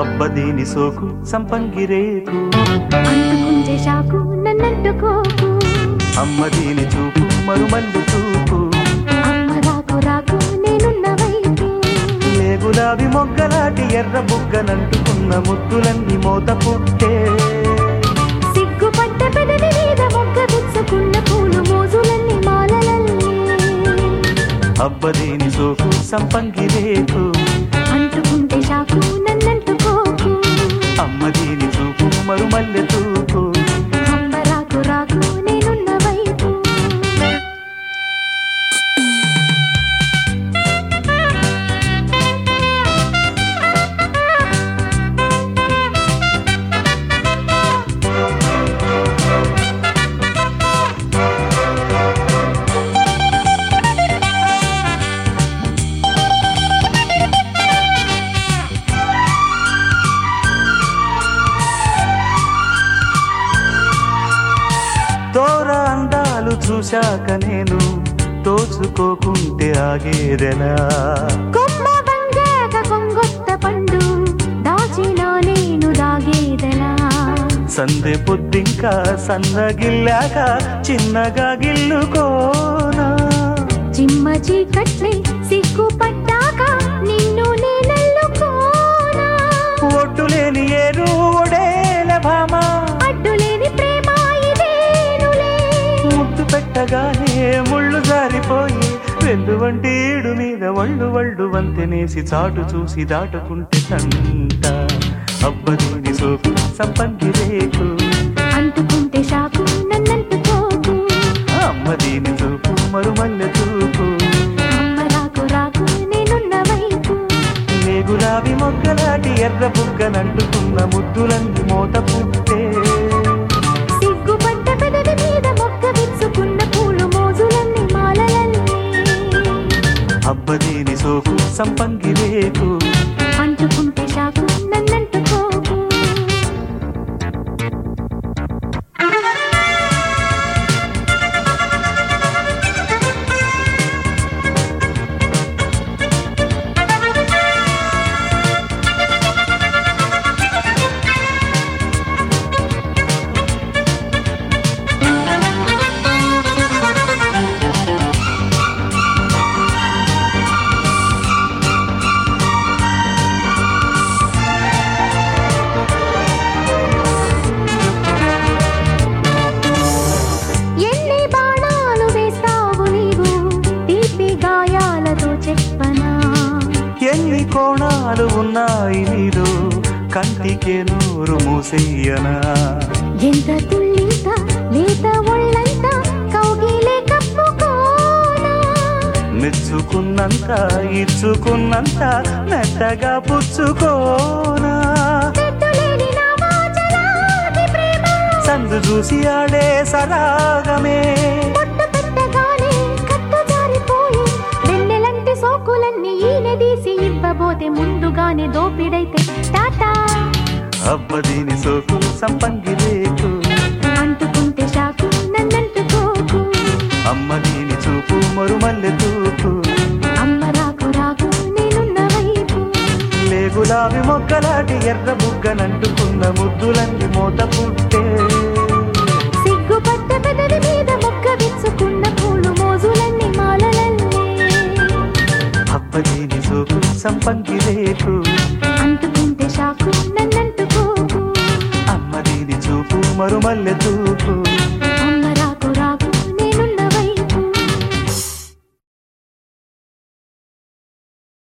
అబ్బదీని సోకు సంపంగిరేకు అంటుకుంటే షాకు నన్నంటుకోకు. చూపు చూపు. అమ్మ రాకు రాకు నేనున్న వైపు. ఏ గులాబీ మొగ్గలాటి ఎర్ర బుగ్గనంటుకున్న ముద్దులన్నీ మోత పుట్టే. సిగ్గుపడ్డ పెదవి మీద మొగ్గ విచ్చుకున్న పూలు మోజులన్నీ మాలలల్లే. అబ్బదీని సోకు సంపంగిరేకు అంటుకుంటే షాకు నన్నంటుకోకు అమ్మదీని చూపు మరుమల్లె చూపు చూశాక నేను తోచుకోకుంటే ఆగేదెలా? కొమ్మ వంగాక కొంగొత్త పండు దాచినా నేను దాగేదలా? సందె పొద్దింకా సన్నగిల్లాక చిన్నగా గిల్లుకోనా? చిమ్మ చీకట్లే సిగ్గుపడ్డాక పెట్టగానే ముళ్ళు జారిపోయి వెళ్ళు వంటి ఈడు మీద ఒళ్ళు వళ్ళు వంతెనేసి చాటు చూసి దాటుకుంటే సంట. అబ్బదీని సోపు సంపంగి రేకు. అంటుకుంటే షాకు నన్నంటుకోకు అమ్మదీని చూపు మరుమల్లె చూపు. అమ్మ రాకు రాకు నేనున్న వైపు. నే గులాబీ ఎర్ర బుగ్గనంటుకున్న అబ్బదీని సోకు సంపంగి రేకు. అంటుకుంటే షాకు కోణాలు ఉన్నాయి నీలో. కంటికే నూరు మూసెయ్యనా ఎంత తుల్లింత లేత ఒళ్ళంత కౌగిలే కప్పుకోనా. మెచ్చుకున్నంత ఇచ్చుకున్నంత మెత్తగా పుచ్చుకోనా. సందు చూసి ఆడే సరాగమే. దోపిడైతే టాటా. అబ్బదీని సోకు సంపంగి రేకు. అంటుకుంటే షాకు నన్నంటుకోకు. చూపు మరుమల్లె అమ్మ రాకు రాకు నేనున్న వైపు. లే గులాబీ మొక్కలాటి ఎర్ర బుగ్గనంటుకున్న ముద్దులన్నీ మోత పుట్టే. పెదవి మీద మొక్క విచ్చుకున్న పూలు మోజులన్నీ మాలలల్లే. అబ్బదీని సోకు సంపంగి రేకు. అంటుకుంటే షాకు నన్నంటుకోకు అమ్మదీని చూపు మరుమల్లె చూపు